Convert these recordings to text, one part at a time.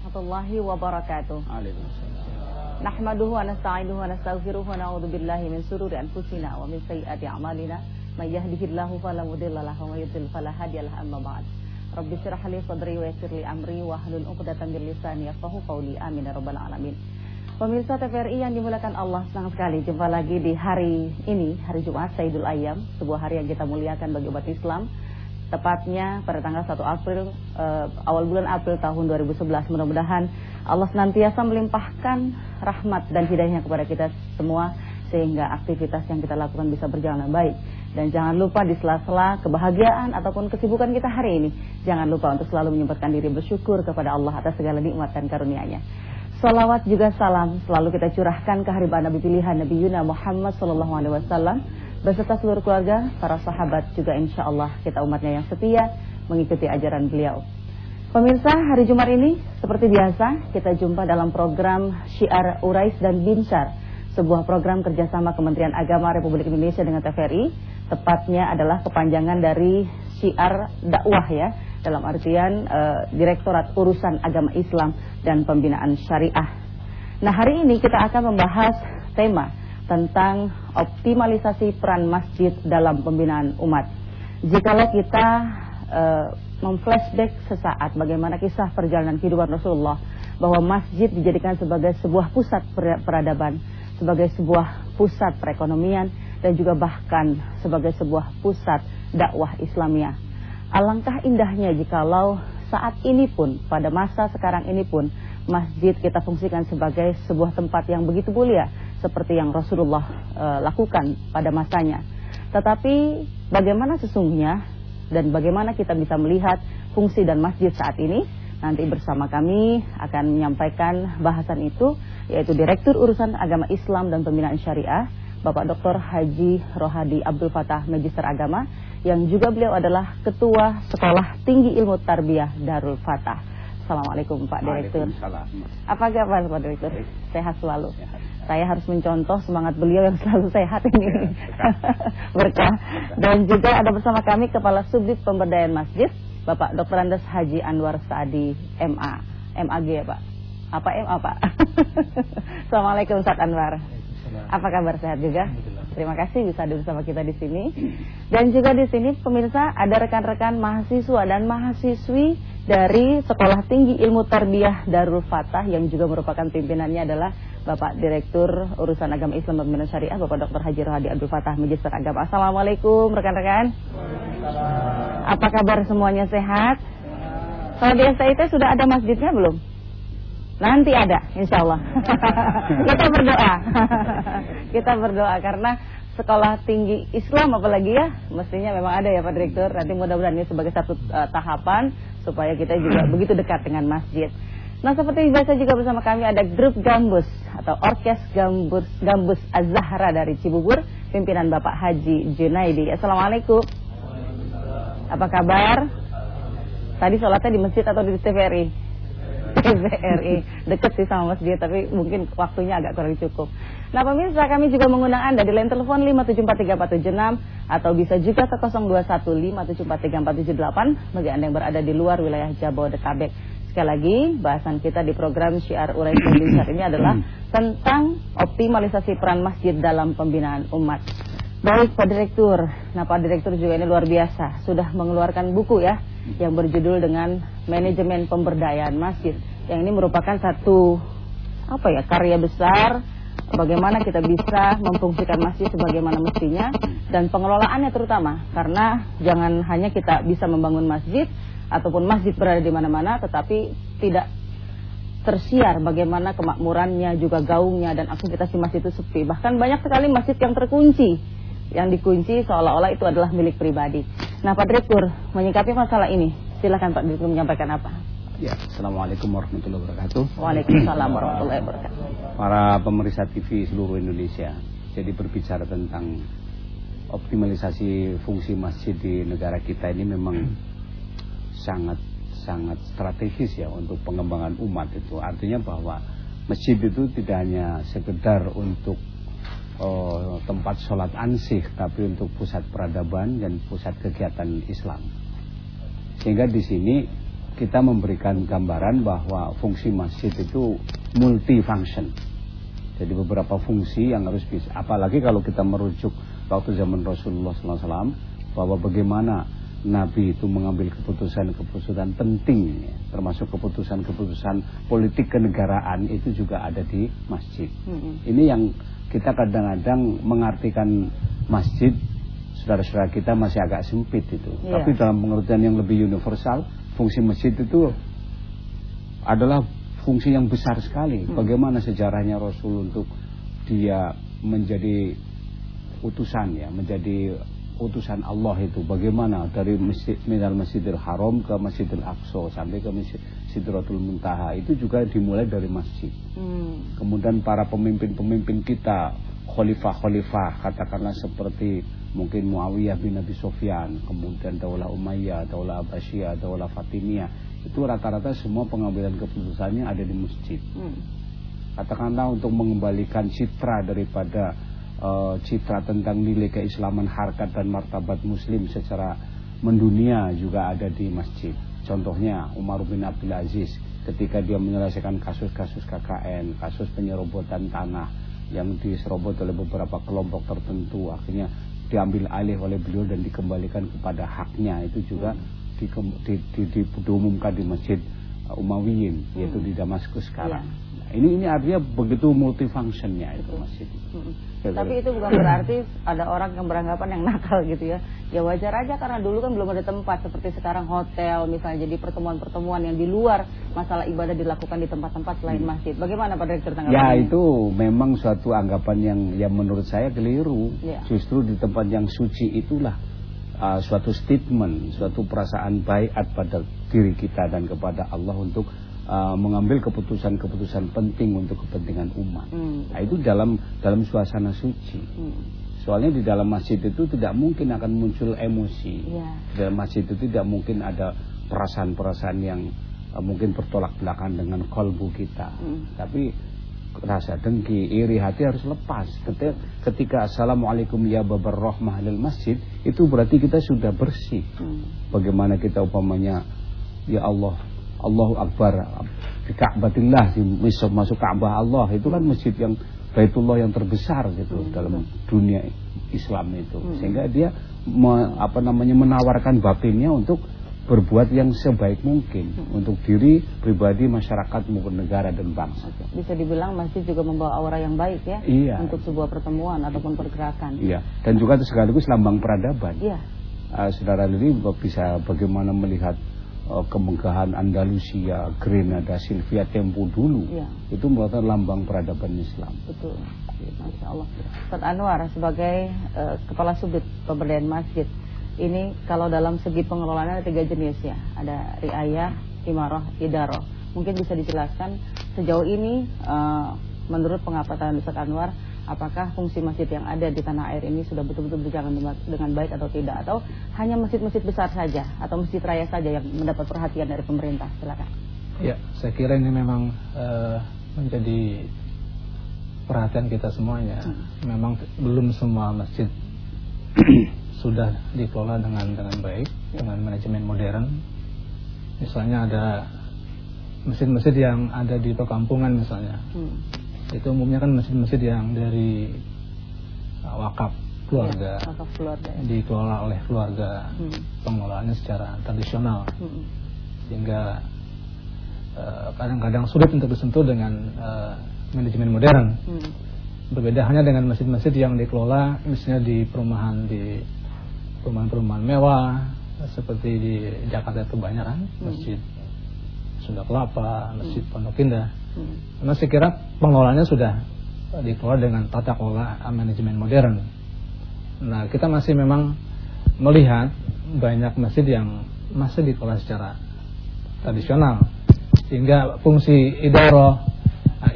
warahmatullahi wabarakatuh. Nahmaduhu wa nasta'inuhu wa nastaghfiruhu wa na'udzu billahi min sururi anfusina wa min sayyiati a'malina. May yahdihillahu fala mudilla lahu wa may yudlil fala hadiya lahu amma ba'd. Rabbi shrah li sadri wa yassir li amri wa hlul 'uqdatam min lisani yafqahu qawli. Amin ya rabbal alamin. Pemirsa TVRI yang dimuliakan Allah, senang sekali jumpa lagi di hari ini, hari Jumat Sayyidul Ayyam, sebuah hari yang kita muliakan bagi umat Islam. Tepatnya pada tanggal 1 April, eh, awal bulan April tahun 2011. Mudah-mudahan Allah senantiasa melimpahkan rahmat dan hidayahnya kepada kita semua sehingga aktivitas yang kita lakukan bisa berjalan baik. Dan jangan lupa di sela-sela kebahagiaan ataupun kesibukan kita hari ini, jangan lupa untuk selalu menyempatkan diri bersyukur kepada Allah atas segala nikmat dan karunia-Nya. Salawat juga salam selalu kita curahkan ke hariban Nabi pilihan Nabi Yuna Muhammad Sallallahu Alaihi Wasallam beserta seluruh keluarga, para sahabat juga insya Allah kita umatnya yang setia mengikuti ajaran beliau. Pemirsa hari Jumat ini seperti biasa kita jumpa dalam program Syiar Urais dan Binsar sebuah program kerjasama Kementerian Agama Republik Indonesia dengan TVRI tepatnya adalah kepanjangan dari Syiar dakwah ya dalam artian uh, Direktorat Urusan Agama Islam dan Pembinaan Syariah. Nah, hari ini kita akan membahas tema tentang optimalisasi peran masjid dalam pembinaan umat. Jikalau kita uh, memflashback sesaat bagaimana kisah perjalanan kehidupan Rasulullah bahwa masjid dijadikan sebagai sebuah pusat peradaban, sebagai sebuah pusat perekonomian dan juga bahkan sebagai sebuah pusat dakwah Islamiyah. Alangkah indahnya jikalau saat ini pun, pada masa sekarang ini pun, masjid kita fungsikan sebagai sebuah tempat yang begitu mulia, seperti yang Rasulullah e, lakukan pada masanya. Tetapi bagaimana sesungguhnya dan bagaimana kita bisa melihat fungsi dan masjid saat ini? Nanti bersama kami akan menyampaikan bahasan itu, yaitu Direktur Urusan Agama Islam dan Pembinaan Syariah, Bapak Dr. Haji Rohadi Abdul Fatah, Magister Agama, yang juga beliau adalah Ketua Sekolah Tinggi Ilmu Tarbiyah Darul Fatah. Assalamualaikum Pak Direktur. Apa kabar Pak Direktur? Sehat selalu. Sehat. Saya harus mencontoh semangat beliau yang selalu sehat ini. Ya, Berkah. Dan juga ada bersama kami Kepala Subdit Pemberdayaan Masjid, Bapak Dr. Andes Haji Anwar Saadi, MA. MAG ya Pak? Apa MA Pak? Assalamualaikum Ustaz Anwar. Apa kabar sehat juga? Terima kasih bisa hadir bersama kita di sini. Dan juga di sini pemirsa ada rekan-rekan mahasiswa dan mahasiswi dari Sekolah Tinggi Ilmu Tarbiyah Darul Fatah yang juga merupakan pimpinannya adalah Bapak Direktur Urusan Agama Islam dan Pembinaan Syariah Bapak Dr. Haji Rohadi Abdul Fatah Magister Agama. Assalamualaikum rekan-rekan. Apa kabar semuanya sehat? Kalau di STIT sudah ada masjidnya belum? Nanti ada, insya Allah. kita berdoa. kita berdoa karena sekolah tinggi Islam apalagi ya, mestinya memang ada ya Pak Direktur. Nanti mudah-mudahan ini sebagai satu uh, tahapan supaya kita juga begitu dekat dengan masjid. Nah seperti biasa juga bersama kami ada grup Gambus atau Orkes Gambus Gambus Az-Zahra dari Cibubur, pimpinan Bapak Haji Junaidi. Assalamualaikum. Apa kabar? Tadi sholatnya di masjid atau di TVRI? TVRI deket sih sama masjid tapi mungkin waktunya agak kurang cukup. Nah pemirsa kami juga mengundang Anda di line telepon 5743476 atau bisa juga ke 0215743478 bagi Anda yang berada di luar wilayah Jabodetabek. Sekali lagi bahasan kita di program Syiar Urai Indonesia ini adalah tentang optimalisasi peran masjid dalam pembinaan umat. Baik Pak Direktur, nah Pak Direktur juga ini luar biasa sudah mengeluarkan buku ya yang berjudul dengan manajemen pemberdayaan masjid. Yang ini merupakan satu apa ya karya besar bagaimana kita bisa memfungsikan masjid sebagaimana mestinya dan pengelolaannya terutama karena jangan hanya kita bisa membangun masjid ataupun masjid berada di mana-mana tetapi tidak tersiar bagaimana kemakmurannya juga gaungnya dan aktivitas di masjid itu sepi bahkan banyak sekali masjid yang terkunci yang dikunci seolah-olah itu adalah milik pribadi. Nah Pak Direktur, menyikapi masalah ini, silakan Pak Direktur menyampaikan apa? Ya, Assalamualaikum warahmatullahi wabarakatuh. Waalaikumsalam warahmatullahi wabarakatuh. Para pemerintah TV seluruh Indonesia, jadi berbicara tentang optimalisasi fungsi masjid di negara kita ini memang sangat sangat strategis ya untuk pengembangan umat itu. Artinya bahwa masjid itu tidak hanya sekedar untuk oh, tempat sholat ansih tapi untuk pusat peradaban dan pusat kegiatan Islam sehingga di sini kita memberikan gambaran bahwa fungsi masjid itu multifunction. Jadi beberapa fungsi yang harus bisa. Apalagi kalau kita merujuk waktu zaman Rasulullah SAW bahwa bagaimana Nabi itu mengambil keputusan-keputusan penting, ya, termasuk keputusan-keputusan politik kenegaraan itu juga ada di masjid. -hmm. Ini yang kita kadang-kadang mengartikan masjid, saudara-saudara kita masih agak sempit itu. Yeah. Tapi dalam pengertian yang lebih universal, fungsi masjid itu adalah fungsi yang besar sekali. Hmm. Bagaimana sejarahnya Rasul untuk dia menjadi utusan ya, menjadi utusan Allah itu bagaimana dari masjid minal masjidil haram ke masjidil aqsa sampai ke masjid sidratul muntaha itu juga dimulai dari masjid hmm. kemudian para pemimpin-pemimpin kita khalifah-khalifah katakanlah seperti mungkin Muawiyah bin Abi Sofyan kemudian Daulah Umayyah Daulah Abbasiyah Daulah Fatimiyah itu rata-rata semua pengambilan keputusannya ada di masjid hmm. katakanlah untuk mengembalikan citra daripada uh, citra tentang nilai keislaman harkat dan martabat muslim secara mendunia juga ada di masjid. Contohnya Umar bin Abdul Aziz ketika dia menyelesaikan kasus-kasus KKN, kasus penyerobotan tanah yang diserobot oleh beberapa kelompok tertentu akhirnya diambil alih oleh beliau dan dikembalikan kepada haknya itu juga di, di, di, di, diumumkan di masjid Umayyin yaitu di Damaskus sekarang. Ya. Ini ini artinya begitu multifunctionnya itu masjid. Hmm. Tapi itu bukan berarti ada orang yang beranggapan yang nakal gitu ya. Ya wajar aja karena dulu kan belum ada tempat seperti sekarang hotel misalnya jadi pertemuan-pertemuan yang di luar masalah ibadah dilakukan di tempat-tempat selain hmm. masjid. Bagaimana Pak Direktur tanggapan Ya ini? itu memang suatu anggapan yang yang menurut saya keliru. Ya. Justru di tempat yang suci itulah uh, suatu statement, suatu perasaan baik pada diri kita dan kepada Allah untuk uh, mengambil keputusan-keputusan penting untuk kepentingan umat. Hmm. Nah, itu dalam dalam suasana suci. Hmm. Soalnya di dalam masjid itu tidak mungkin akan muncul emosi. Yeah. Di dalam masjid itu tidak mungkin ada perasaan-perasaan yang uh, mungkin bertolak belakang dengan kolbu kita. Hmm. Tapi rasa dengki, iri hati harus lepas. Ketika, ketika assalamualaikum ya babar rahmah lil masjid itu berarti kita sudah bersih. Hmm. Bagaimana kita upamanya ya Allah Allahu Akbar di Ka'batillah masuk masuk Ka'bah Allah itu kan masjid yang Baitullah yang terbesar gitu hmm. dalam dunia Islam itu hmm. sehingga dia me, apa namanya menawarkan batinnya untuk berbuat yang sebaik mungkin hmm. untuk diri pribadi masyarakat maupun negara dan bangsa. Bisa dibilang masjid juga membawa aura yang baik ya iya. untuk sebuah pertemuan ataupun pergerakan. Iya dan juga sekaligus lambang peradaban. Iya. Uh, saudara ini bisa bagaimana melihat uh, kemegahan Andalusia, Grenada, Sylvia Tempo dulu. Ya. Itu merupakan lambang peradaban Islam. Betul. Masya Allah. Ustaz Anwar sebagai uh, kepala subdit pemberdayaan masjid, ini kalau dalam segi pengelolaan ada tiga jenis ya. Ada riayah, imarah, idaroh. Mungkin bisa dijelaskan sejauh ini uh, menurut pengamatan Ustaz Anwar apakah fungsi masjid yang ada di tanah air ini sudah betul-betul berjalan dengan baik atau tidak? Atau hanya masjid-masjid besar saja atau masjid raya saja yang mendapat perhatian dari pemerintah? Silakan. Ya saya kira ini memang uh, menjadi perhatian kita semuanya. Hmm. memang belum semua masjid sudah dikelola dengan dengan baik ya. dengan manajemen modern. Misalnya ada masjid-masjid yang ada di perkampungan misalnya. Hmm itu umumnya kan masjid-masjid yang dari uh, wakaf keluarga, ya, wakaf keluarga ya. dikelola oleh keluarga hmm. pengelolaannya secara tradisional hmm. sehingga uh, kadang-kadang uh, sulit untuk disentuh dengan uh, manajemen modern hmm. berbeda hanya dengan masjid-masjid yang dikelola misalnya di perumahan di perumahan-perumahan mewah seperti di Jakarta itu banyak kan hmm. masjid Sunda Kelapa, Masjid hmm. Pondok Indah Hmm. Karena saya kira pengelolaannya sudah dikelola dengan tata kelola manajemen modern. Nah, kita masih memang melihat banyak masjid yang masih dikelola secara tradisional. Sehingga fungsi idaro,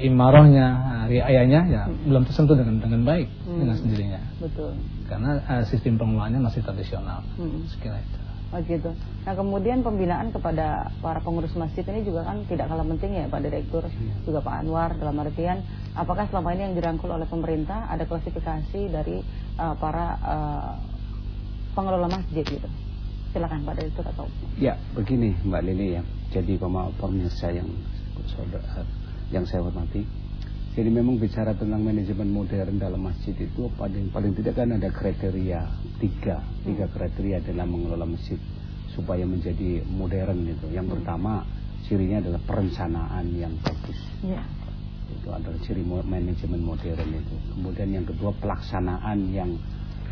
imarohnya, riayanya ya hmm. belum tersentuh dengan dengan baik hmm. dengan sendirinya. Betul. Karena uh, sistem pengelolaannya masih tradisional. Hmm. Sekira itu. Oh gitu. Nah kemudian pembinaan kepada para pengurus masjid ini juga kan tidak kalah penting ya Pak Direktur, ya. juga Pak Anwar dalam artian apakah selama ini yang dirangkul oleh pemerintah ada klasifikasi dari uh, para uh, pengelola masjid gitu? Silakan Pak Direktur atau Ya, begini Mbak Lili ya. Jadi pemirsa yang saudara yang saya hormati. Jadi memang bicara tentang manajemen modern dalam masjid itu paling paling tidak kan ada kriteria tiga tiga kriteria dalam mengelola masjid supaya menjadi modern itu. Yang pertama cirinya adalah perencanaan yang bagus. Ya. Itu adalah ciri manajemen modern itu. Kemudian yang kedua pelaksanaan yang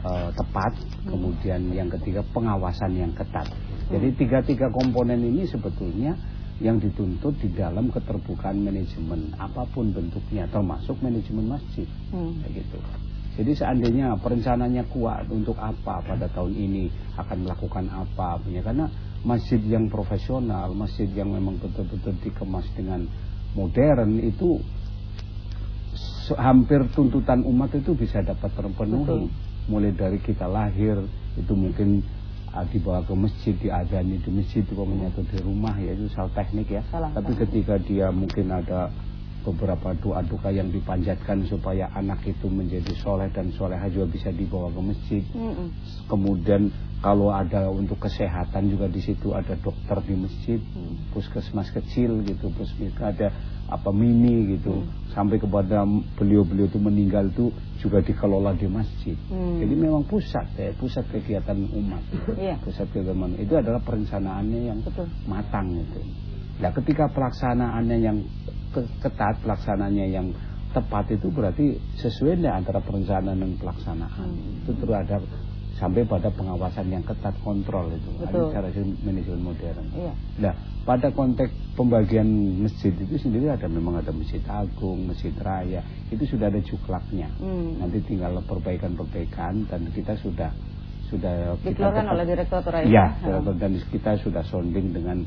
uh, tepat, kemudian yang ketiga pengawasan yang ketat. Jadi tiga-tiga komponen ini sebetulnya yang dituntut di dalam keterbukaan manajemen apa pun bentuknya, termasuk manajemen masjid, Hmm. gitu. Jadi seandainya perencanaannya kuat untuk apa pada tahun ini akan melakukan apa, punya karena masjid yang profesional, masjid yang memang betul-betul dikemas dengan modern itu hampir tuntutan umat itu bisa dapat terpenuhi. Betul. Mulai dari kita lahir itu mungkin dibawa ke masjid, diadani di masjid, pokoknya atau di rumah ya itu soal teknik ya. Salah Tapi ketika dia mungkin ada beberapa doa-doa yang dipanjatkan supaya anak itu menjadi soleh dan soleha juga bisa dibawa ke masjid. Mm-mm. Kemudian kalau ada untuk kesehatan juga di situ ada dokter di masjid, Hmm. puskesmas kecil gitu, puskesmas ada apa mini gitu, sampai kepada beliau-beliau itu meninggal itu juga dikelola di masjid. Hmm. Jadi memang pusat ya, pusat kegiatan umat. Iya. Pusat kegiatan umat. itu adalah perencanaannya yang Betul. matang itu. Nah, ketika pelaksanaannya yang ke- ketat, pelaksanaannya yang tepat itu berarti sesuai antara perencanaan dan pelaksanaan. Hmm. Itu terus ada sampai pada pengawasan yang ketat kontrol itu. Betul. Ada cara manajemen modern. Iya. Nah, pada konteks pembagian masjid itu sendiri ada memang ada masjid agung, masjid raya, itu sudah ada juklaknya. Hmm. Nanti tinggal perbaikan-perbaikan dan kita sudah sudah kita Dikeluarkan oleh Direktur Raya. Ya, dan kita sudah sounding dengan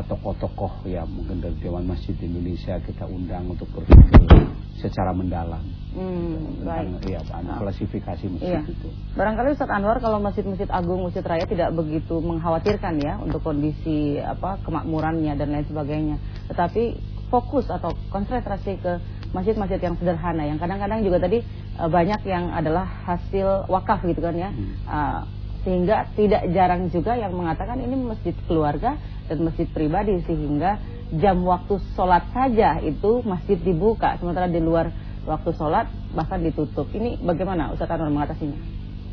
tokoh-tokoh ya mungkin dari Dewan Masjid Indonesia kita undang untuk berpikir secara mendalam Hmm, tentang baik. ya klasifikasi masjid Iya. itu. Barangkali Ustaz Anwar kalau masjid-masjid agung, masjid raya tidak begitu mengkhawatirkan ya untuk kondisi apa kemakmurannya dan lain sebagainya. Tetapi fokus atau konsentrasi ke masjid-masjid yang sederhana yang kadang-kadang juga tadi eh, banyak yang adalah hasil wakaf gitu kan ya. Hmm. Ah, sehingga tidak jarang juga yang mengatakan ini masjid keluarga dan masjid pribadi sehingga jam waktu sholat saja itu masjid dibuka sementara di luar waktu sholat bahkan ditutup. Ini bagaimana Ustaz Anwar mengatasinya?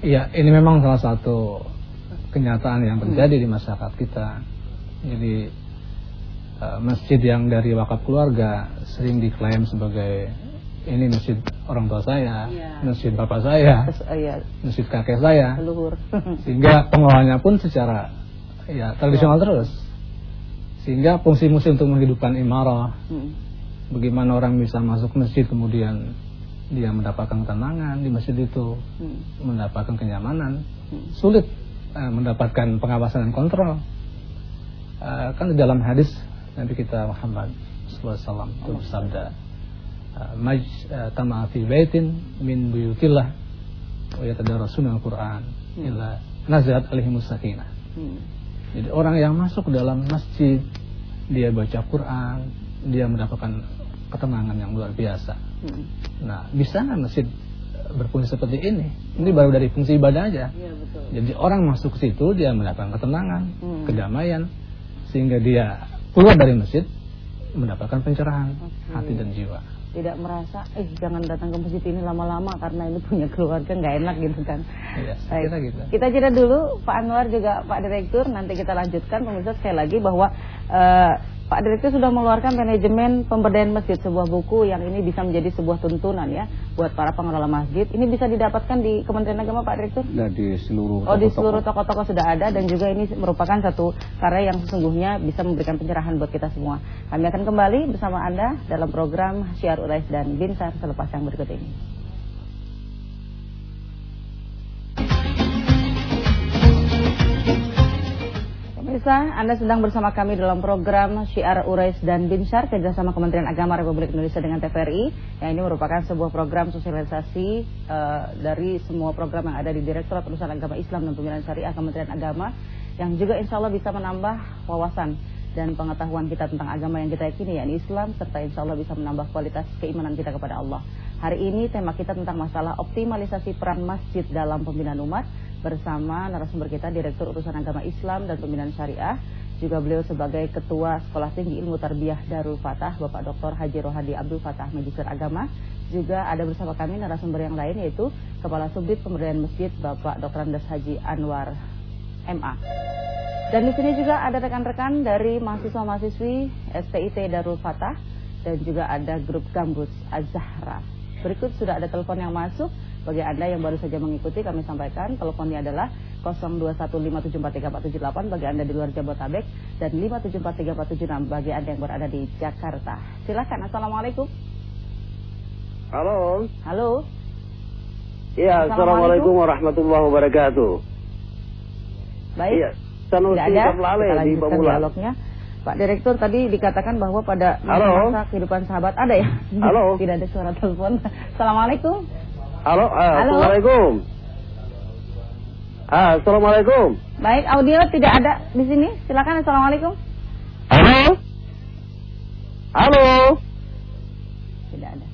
Iya, ini memang salah satu kenyataan yang terjadi di masyarakat kita. Jadi eh, masjid yang dari wakaf keluarga sering diklaim sebagai ini masjid orang tua saya, Iya. masjid bapak saya, ya, masjid kakek saya, leluhur. sehingga pengelolanya pun secara ya tradisional terus. Sehingga fungsi-fungsi untuk menghidupkan imarah, Hmm. bagaimana orang bisa masuk masjid kemudian dia mendapatkan ketenangan di masjid itu, Hmm. mendapatkan kenyamanan, Hmm. sulit eh, mendapatkan pengawasan dan kontrol. Eh, kan di dalam hadis Nabi kita Muhammad SAW itu bersabda, eh, "Maj eh, tama fi baitin min buyutillah wa yatadarasuna al-Qur'an illa nazalat alaihimus sakinah." Hmm. Jadi orang yang masuk dalam masjid, dia baca Quran, dia mendapatkan ketenangan yang luar biasa. Hmm. Nah, bisa nggak masjid berfungsi seperti ini? Ini baru dari fungsi ibadah aja. Iya betul. Jadi orang masuk ke situ dia mendapatkan ketenangan, Hmm. kedamaian, sehingga dia keluar dari masjid mendapatkan pencerahan Oke. hati dan jiwa. Tidak merasa, eh jangan datang ke masjid ini lama-lama karena ini punya keluarga nggak enak gitu kan. Iya, Baik. kira gitu. Kita jeda dulu Pak Anwar juga Pak Direktur nanti kita lanjutkan pemirsa sekali lagi bahwa eh, Pak Direktur sudah mengeluarkan manajemen pemberdayaan masjid sebuah buku yang ini bisa menjadi sebuah tuntunan ya buat para pengelola masjid. Ini bisa didapatkan di Kementerian Agama Pak Direktur? Nah, di seluruh Oh di toko-toko. seluruh toko-toko sudah ada dan juga ini merupakan satu karya yang sesungguhnya bisa memberikan pencerahan buat kita semua. Kami akan kembali bersama Anda dalam program Syiar Urais dan Binsar selepas yang berikut ini. Pemirsa, Anda sedang bersama kami dalam program Syiar Urais dan Binsar kerjasama Kementerian Agama Republik Indonesia dengan TVRI yang ini merupakan sebuah program sosialisasi eh, dari semua program yang ada di Direktorat Urusan Agama Islam dan Pembinaan Syariah Kementerian Agama yang juga insya Allah bisa menambah wawasan dan pengetahuan kita tentang agama yang kita yakini yakni Islam serta insya Allah bisa menambah kualitas keimanan kita kepada Allah. Hari ini tema kita tentang masalah optimalisasi peran masjid dalam pembinaan umat bersama narasumber kita Direktur Urusan Agama Islam dan Pembinaan Syariah juga beliau sebagai Ketua Sekolah Tinggi Ilmu Tarbiyah Darul Fatah Bapak Dr. Haji Rohadi Abdul Fatah Magister Agama juga ada bersama kami narasumber yang lain yaitu Kepala Subdit Pemberdayaan Masjid Bapak Dr. Andes Haji Anwar MA. Dan di sini juga ada rekan-rekan dari mahasiswa-mahasiswi STIT Darul Fatah dan juga ada grup Gambus Az-Zahra. Berikut sudah ada telepon yang masuk. Bagi Anda yang baru saja mengikuti kami sampaikan teleponnya adalah 0215743478 bagi Anda di luar Jabotabek dan 5743476 bagi Anda yang berada di Jakarta. Silakan. Assalamualaikum. Halo. Halo. Iya, Assalamualaikum warahmatullahi wabarakatuh. Baik. Iya, Sanusi Kita di dialognya. Pak Direktur tadi dikatakan bahwa pada Halo. masa kehidupan sahabat ada ya? Halo. Tidak ada suara telepon. Assalamualaikum. Halo, ah, Halo. Assalamualaikum. Ah, Assalamualaikum. Baik, audio tidak ada di sini. Silakan. Assalamualaikum. Halo. Halo. Tidak ada.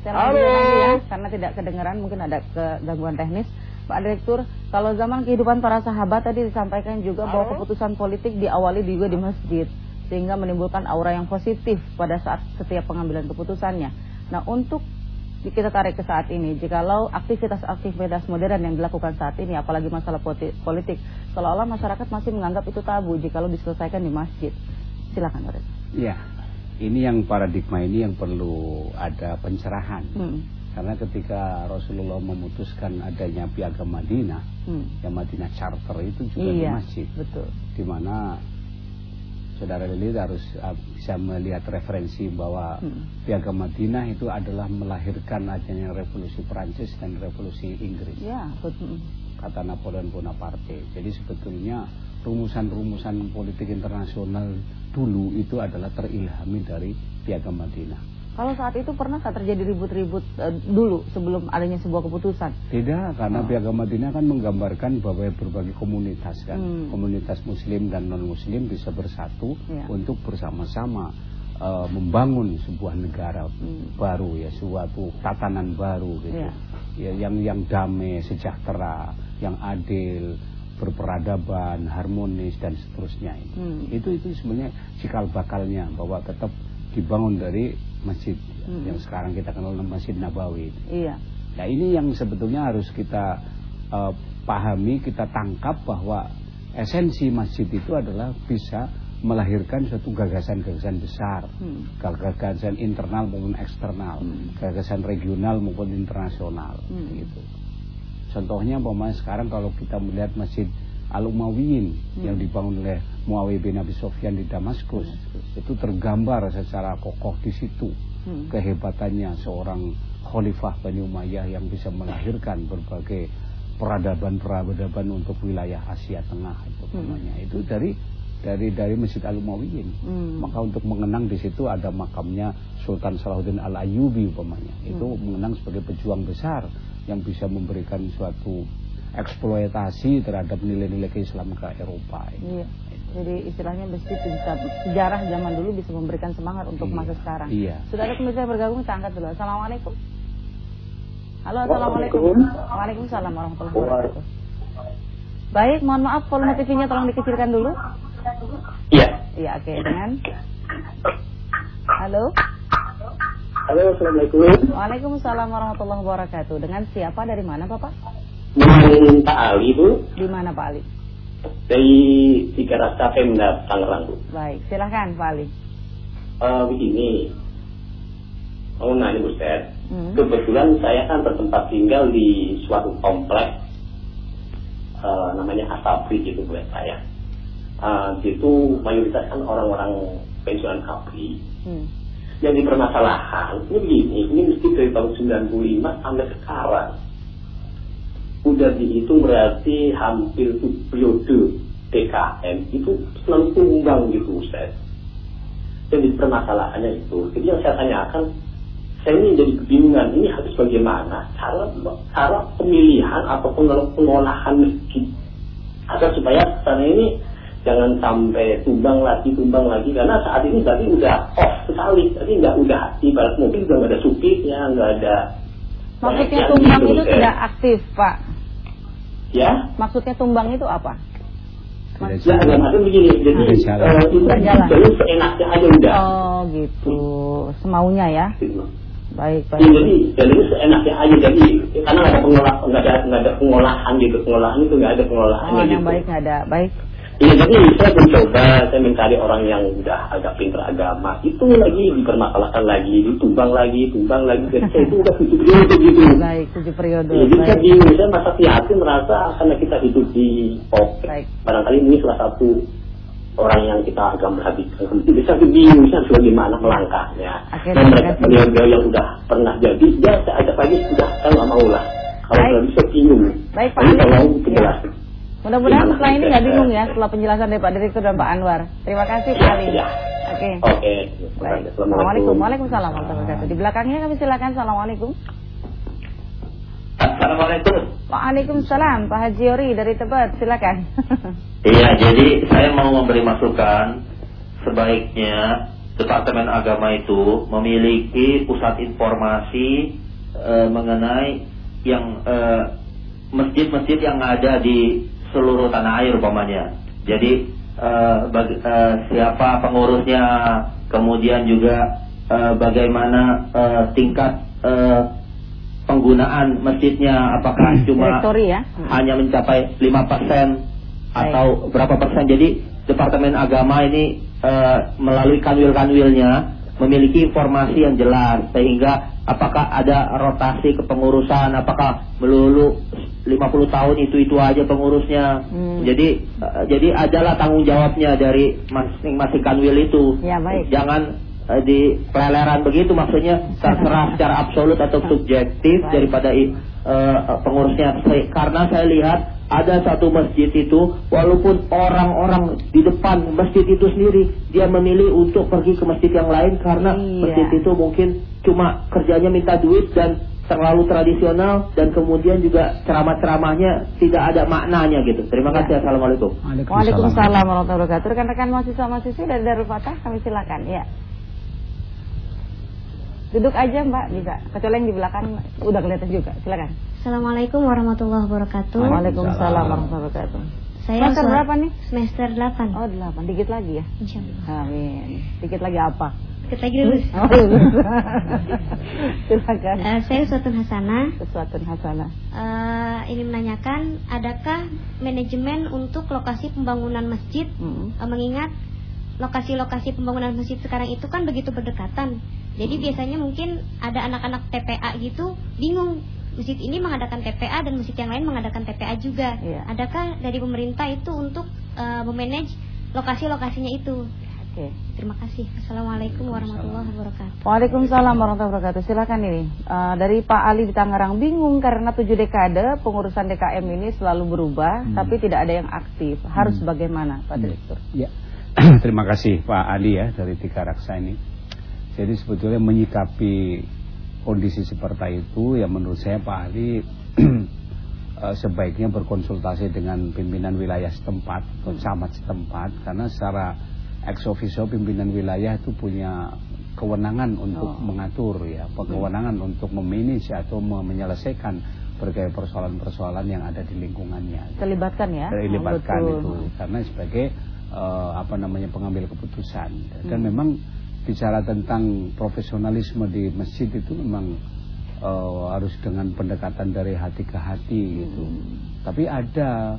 Saya Halo. ya, karena tidak kedengaran, mungkin ada kegangguan teknis. Pak Direktur, kalau zaman kehidupan para sahabat tadi disampaikan juga bahwa keputusan politik diawali juga di masjid, sehingga menimbulkan aura yang positif pada saat setiap pengambilan keputusannya. Nah, untuk kita tarik ke saat ini, jikalau aktivitas-aktivitas modern yang dilakukan saat ini, apalagi masalah politik, seolah-olah masyarakat masih menganggap itu tabu jikalau diselesaikan di masjid. Silakan, Pak Direktur. Ya, ini yang paradigma ini yang perlu ada pencerahan. Hmm. Karena ketika Rasulullah memutuskan adanya piagam Madinah, Hmm. yang Madinah Charter itu juga di Iya, masjid, betul. di mana saudara Lili harus uh, bisa melihat referensi bahwa Hmm. piagam Madinah itu adalah melahirkan adanya revolusi Perancis dan revolusi Inggris. Ya, betul. kata Napoleon Bonaparte. Jadi sebetulnya rumusan-rumusan politik internasional dulu itu adalah terilhami dari Piagam Madinah. Kalau saat itu pernah nggak terjadi ribut-ribut eh, dulu sebelum adanya sebuah keputusan? Tidak, karena Oh. Piagam Madinah kan menggambarkan bahwa berbagai komunitas kan, Hmm. komunitas Muslim dan non Muslim bisa bersatu Ya. untuk bersama-sama eh, membangun sebuah negara Hmm. baru ya, suatu tatanan baru gitu, Ya. ya, yang yang damai, sejahtera, yang adil, berperadaban, harmonis dan seterusnya. Hmm. Itu itu sebenarnya cikal bakalnya bahwa tetap dibangun dari masjid Hmm. yang sekarang kita kenal nama Masjid Nabawi. Iya. Nah ini yang sebetulnya harus kita eh, pahami, kita tangkap bahwa esensi masjid itu adalah bisa melahirkan suatu gagasan-gagasan besar, Hmm. gagasan internal maupun eksternal, Hmm. gagasan regional maupun internasional, Hmm. gitu. Contohnya umpamanya sekarang kalau kita melihat masjid Al Umayyin Hmm. yang dibangun oleh Muawiyah bin Abi Sufyan di Damaskus, itu tergambar secara kokoh di situ Hmm. kehebatannya seorang khalifah Bani Umayyah yang bisa melahirkan berbagai peradaban-peradaban untuk wilayah Asia Tengah itu Hmm. namanya. Itu dari dari dari Masjid Al Umayyin. Hmm. Maka untuk mengenang di situ ada makamnya Sultan Salahuddin Al Ayyubi umpamanya. Itu Hmm. mengenang sebagai pejuang besar yang bisa memberikan suatu eksploitasi terhadap nilai-nilai keislaman ke Eropa. Iya. Jadi istilahnya masjid bisa sejarah zaman dulu bisa memberikan semangat untuk Iya. masa sekarang. Iya. Sudah ada pemirsa bergabung kita angkat dulu. Assalamualaikum. Halo, assalamualaikum. Waalaikumsalam warahmatullahi wabarakatuh. Baik, mohon maaf volume TV-nya tolong dikecilkan dulu. Iya. Iya, oke dengan Halo. Halo, Assalamualaikum. Waalaikumsalam warahmatullahi wabarakatuh. Dengan siapa dari mana, Bapak? Dengan Pak Ali Bu Di mana, Pak Ali? dari Tiga Rasa Pemda Tangerang Bu. Baik, silahkan Pak Ali. Eh, begini, mau nanya Bu Ustaz. Hmm. Kebetulan saya kan bertempat tinggal di suatu komplek eh, namanya Asabri gitu Bu saya. Di situ mayoritas kan orang-orang pensiunan Kapri. Hmm. Yang dipermasalahan ini begini, ini mesti dari tahun 95 sampai sekarang. Udah dihitung berarti hampir periode PKM itu selalu tumbang gitu Ustaz. Jadi permasalahannya itu. Jadi yang saya tanyakan, saya ini jadi kebingungan, ini harus bagaimana cara cara pemilihan atau pengol- pengolahan masjid agar supaya sana ini jangan sampai tumbang lagi tumbang lagi karena saat ini berarti udah off sekali jadi nggak udah ibarat mobil nggak ada supirnya nggak ada Maksudnya tumbang itu Ustaz. tidak aktif, Pak. Ya? Maksudnya tumbang itu apa? Ya, dalam begini, jadi eh, itu jalan. jadi seenaknya aja udah. Oh gitu, semaunya ya. Gitu. Baik Ya, baik. jadi jadi seenaknya aja jadi karena nggak ada pengolah nggak ada nggak ada pengolahan gitu pengolahan itu nggak ada pengolahan Oh, gitu. yang baik nggak ada. Baik. Iya jadi saya mencoba saya mencari orang yang udah agak pintar agama itu lagi dipermasalahkan lagi ditumbang lagi tumbang lagi jadi saya itu udah tujuh periode gitu. Baik, tujuh periode. Jadi saya bingung saya masa prihatin merasa karena kita hidup di pop. Baik. barangkali ini salah satu orang yang kita agak perhatikan jadi saya bingung saya harus bagaimana melangkahnya dan mereka beliau-beliau yang udah pernah jadi ya saya ajak lagi sudah saya nggak mau lah. Kalau nggak bisa bingung. Baik, Pak Jadi tolong penjelasan Mudah-mudahan setelah ini nggak bingung ya setelah penjelasan dari Pak Direktur dan Pak Anwar. Terima kasih Pak Ya, Ali. ya. Oke. oke Baik. Assalamualaikum. Waalaikumsalam warahmatullahi wabarakatuh. Di belakangnya kami silakan. Assalamualaikum. Assalamualaikum. Waalaikumsalam. Pak Haji Yori dari Tebet. Silakan. Iya, jadi saya mau memberi masukan sebaiknya Departemen Agama itu memiliki pusat informasi eh, mengenai yang eh, masjid-masjid yang ada di seluruh tanah air umpamanya. Jadi eh, bagi- eh, siapa pengurusnya, kemudian juga eh, bagaimana eh, tingkat eh, penggunaan masjidnya, apakah cuma Direktori ya. hanya mencapai 5% atau berapa persen. Jadi Departemen Agama ini eh, melalui kanwil-kanwilnya memiliki informasi yang jelas sehingga apakah ada rotasi kepengurusan, apakah melulu 50 tahun itu-itu aja pengurusnya. Hmm. Jadi eh, jadi adalah tanggung jawabnya dari masing-masing kanwil itu. Ya, baik. Jangan eh, di peleleran begitu maksudnya terserah secara absolut atau subjektif Baik. daripada eh, pengurusnya Saya- karena saya lihat ada satu masjid itu walaupun orang-orang di depan masjid itu sendiri dia memilih untuk pergi ke masjid yang lain karena Iya. masjid itu mungkin cuma kerjanya minta duit dan terlalu tradisional dan kemudian juga ceramah-ceramahnya tidak ada maknanya gitu. Terima Ya. kasih. Assalamualaikum. Waalaikumsalam warahmatullahi wabarakatuh. Rekan-rekan mahasiswa-mahasiswi dari Darul Fatah kami silakan. Ya. Duduk aja Mbak bisa. Kecuali yang di belakang udah kelihatan juga. Silakan. Assalamualaikum warahmatullahi wabarakatuh. Waalaikumsalam warahmatullahi wabarakatuh. Saya Semester berapa nih? Semester 8. Oh, delapan. Dikit lagi ya. Amin. Dikit lagi apa? Kita lagi lulus. Oh, lulus. silakan. Eh, saya Suatun Hasanah. Sesuatu hasanah. Eh, ini menanyakan, adakah manajemen untuk lokasi pembangunan masjid? Hmm. Eh, mengingat lokasi-lokasi pembangunan masjid sekarang itu kan begitu berdekatan. Jadi biasanya mungkin ada anak-anak TPA gitu bingung masjid ini mengadakan TPA dan masjid yang lain mengadakan TPA juga. Iya. Adakah dari pemerintah itu untuk eh, memanage lokasi-lokasinya itu? Oke. Terima kasih. Assalamualaikum warahmatullahi wabarakatuh. Waalaikumsalam warahmatullahi wabarakatuh. Silakan ini Eh, dari Pak Ali di Tangerang bingung karena tujuh dekade pengurusan DKM ini selalu berubah, Hmm. tapi tidak ada yang aktif. Harus bagaimana, Pak Direktur? Ya, terima kasih Pak Ali ya dari Tiga Raksa ini. Jadi sebetulnya menyikapi kondisi seperti itu, ya menurut saya Pak Ali eh, sebaiknya berkonsultasi dengan pimpinan wilayah setempat, camat setempat, karena secara ex officio pimpinan wilayah itu punya kewenangan untuk Oh. mengatur ya, kewenangan untuk memanage atau me- menyelesaikan berbagai persoalan-persoalan yang ada di lingkungannya Terlibatkan ya? dilibatkan Oh, itu karena sebagai eh, apa namanya pengambil keputusan. Dan Hmm. memang bicara tentang profesionalisme di masjid itu memang eh, harus dengan pendekatan dari hati ke hati gitu. Hmm. tapi ada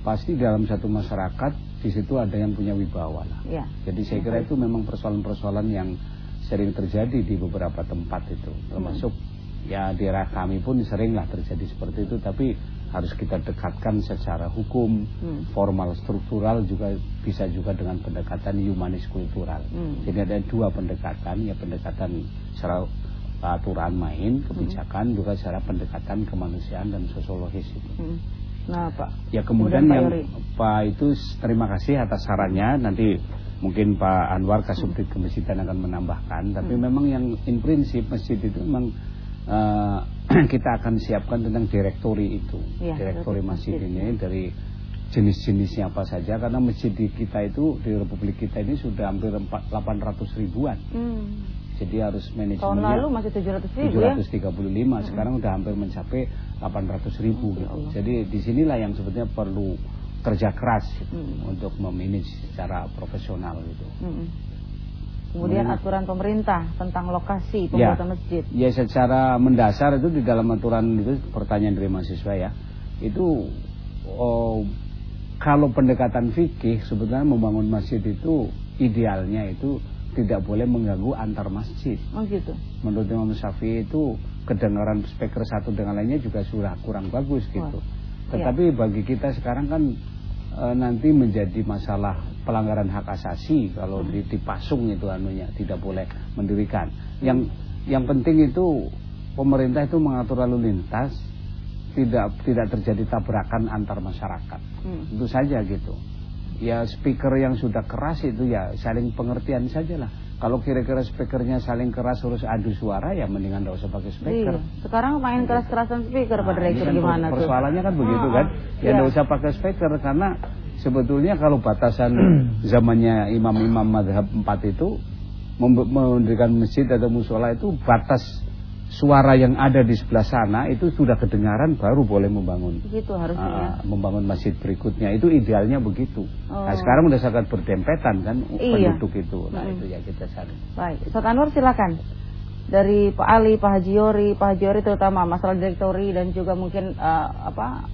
pasti dalam satu masyarakat di situ ada yang punya wibawa lah. Ya. jadi saya kira itu memang persoalan-persoalan yang sering terjadi di beberapa tempat itu. Termasuk ya di daerah kami pun seringlah terjadi seperti itu. Tapi harus kita dekatkan secara hukum Hmm. formal struktural juga bisa juga dengan pendekatan humanis kultural Hmm. jadi ada dua pendekatan ya pendekatan secara aturan main kebijakan juga secara pendekatan kemanusiaan dan sosiologis itu Hmm. Nah, Pak. Ya kemudian Pak yang. Pak itu terima kasih atas sarannya. Nanti mungkin Pak Anwar Kasubdit Kemesjidan akan menambahkan. Tapi Hmm. memang yang in prinsip masjid itu memang eh, kita akan siapkan tentang direktori itu, Iya, direktori masjid masjid. ini dari jenis-jenisnya apa saja. Karena masjid di kita itu di Republik kita ini sudah hampir empat- 800 ribuan. Hmm. Jadi harus Tahun manajemennya lalu masih 700 ribu ya. 735, sekarang udah hampir mencapai 800 ribu gitu. Jadi di sinilah yang sebetulnya perlu kerja keras gitu, Hmm. untuk memanage secara profesional gitu. Mm-mm. Kemudian Hmm. aturan pemerintah tentang lokasi Ya. pembuatan masjid. Ya secara mendasar itu di dalam aturan itu pertanyaan dari mahasiswa ya. Itu oh, kalau pendekatan fikih sebetulnya membangun masjid itu idealnya itu tidak boleh mengganggu antar masjid. Oh gitu. Menurut Imam Syafi'i itu kedengaran speaker satu dengan lainnya juga sudah kurang bagus gitu. Wah. Tetapi bagi kita sekarang kan e, nanti menjadi masalah pelanggaran hak asasi kalau di- dipasung itu anunya tidak boleh mendirikan. Yang yang penting itu pemerintah itu mengatur lalu lintas tidak tidak terjadi tabrakan antar masyarakat. Hmm. Itu saja gitu. Ya speaker yang sudah keras itu ya saling pengertian sajalah. Kalau kira-kira speakernya saling keras harus adu suara ya mendingan tidak usah pakai speaker. Iya. Sekarang main keras-kerasan speaker Nah, Direktur ini kan gimana tuh? persoalannya kan begitu Ah, kan. ah. Ya Iya. tidak usah pakai speaker karena sebetulnya kalau batasan zamannya imam-imam madhab 4 itu mem- mendirikan masjid atau musola itu batas suara yang ada di sebelah sana itu sudah kedengaran baru boleh membangun Begitu harusnya ya. Ah, membangun masjid berikutnya itu idealnya begitu. Oh. Nah sekarang udah sangat berdempetan kan Iya. penduduk itu. Nah Mm-mm. itu ya kita saling. Baik, Ustaz Anwar silakan. Dari Pak Ali, Pak Haji Yori, Pak Haji Yori terutama masalah direktori dan juga mungkin eh, apa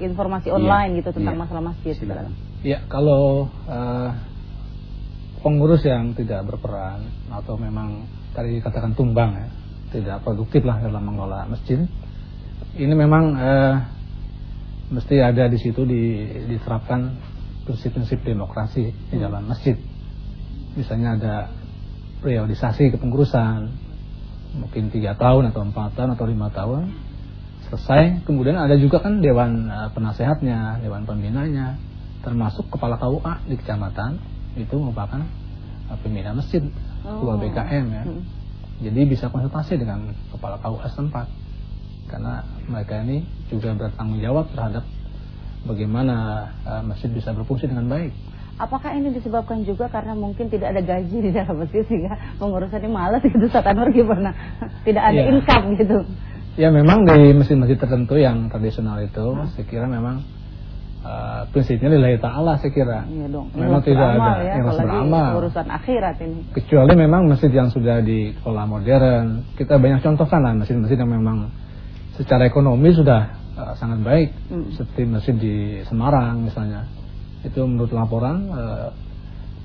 informasi online gitu tentang iya. masalah masjid. Silakan. Ya, kalau eh, pengurus yang tidak berperan atau memang tadi dikatakan tumbang ya, tidak produktif lah dalam mengelola masjid, ini memang eh, mesti ada di situ di, diterapkan prinsip-prinsip demokrasi di dalam masjid. Misalnya ada periodisasi kepengurusan, mungkin tiga tahun atau empat tahun atau lima tahun selesai. Kemudian ada juga kan dewan eh, penasehatnya, dewan pembinanya, termasuk kepala KUA di kecamatan itu merupakan eh, pembina masjid, ketua Oh. BKM ya. Hmm. Jadi bisa konsultasi dengan kepala KUA setempat karena mereka ini juga bertanggung jawab terhadap bagaimana eh, masjid bisa berfungsi dengan baik. Apakah ini disebabkan juga karena mungkin tidak ada gaji di dalam masjid sehingga pengurusannya malas gitu Ustaz Anwar gimana? Tidak ada Iya. income gitu. Ya memang di masjid-masjid tertentu yang tradisional itu saya kira memang eh, prinsipnya lillahi ta'ala saya kira. Iya dong. Memang tidak beramal ada ya, apalagi beramal. urusan akhirat ini. Kecuali memang masjid yang sudah dikelola modern. Kita banyak contohkan lah masjid-masjid yang memang secara ekonomi sudah eh, sangat baik. Hmm. Seperti masjid di Semarang misalnya. Itu menurut laporan eh,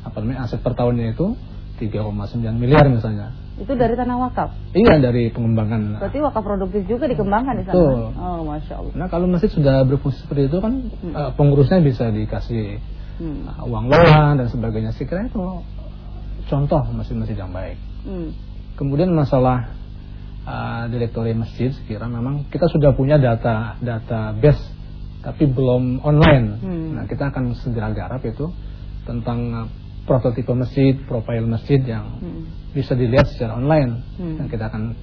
apa namanya aset per tahunnya itu 3,9 miliar misalnya. Itu dari tanah wakaf. Iya dari pengembangan. Berarti wakaf produktif juga dikembangkan di sana. Betul. Oh, masya Allah. Nah kalau masjid sudah berfungsi seperti itu kan eh, pengurusnya bisa dikasih Hmm. eh, uang loan dan sebagainya. Saya kira itu contoh masjid-masjid yang baik. Hmm. Kemudian masalah uh, direktori masjid, sekira memang kita sudah punya data database, tapi belum online. Hmm. Nah, kita akan segera garap itu tentang prototipe masjid, profil masjid yang Hmm. bisa dilihat secara online. Hmm. Dan kita akan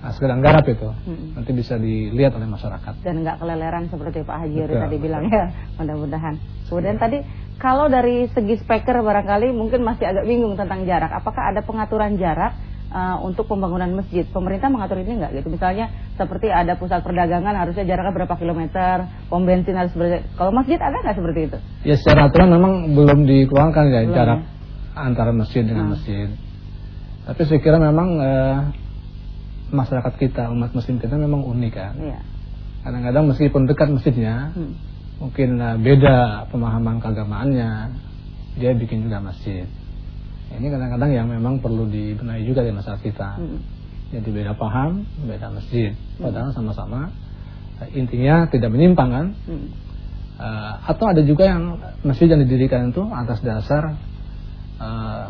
uh, segera garap itu. Hmm. Nanti bisa dilihat oleh masyarakat. dan nggak keleleran seperti Pak Haji Yuri tadi betul. bilang ya mudah-mudahan kemudian tadi kalau dari segi speaker barangkali mungkin masih agak bingung tentang jarak apakah ada pengaturan jarak uh, untuk pembangunan masjid pemerintah mengatur ini nggak gitu misalnya seperti ada pusat perdagangan harusnya jaraknya berapa kilometer pom bensin harus berapa kalau masjid ada nggak seperti itu Ya secara aturan memang belum dikeluarkan ya Belum, jarak antara masjid dengan Hmm. masjid. Tapi saya kira memang eh, masyarakat kita umat muslim kita memang unik kan. iya Kadang-kadang meskipun dekat masjidnya, Hmm. mungkin eh, beda pemahaman keagamaannya, dia bikin juga masjid. Ini kadang-kadang yang memang perlu dibenahi juga di masyarakat kita. Hmm. Jadi beda paham, beda masjid. Padahal sama-sama eh, intinya tidak menyimpang kan. Hmm. Eh, atau ada juga yang masjid yang didirikan itu atas dasar eh,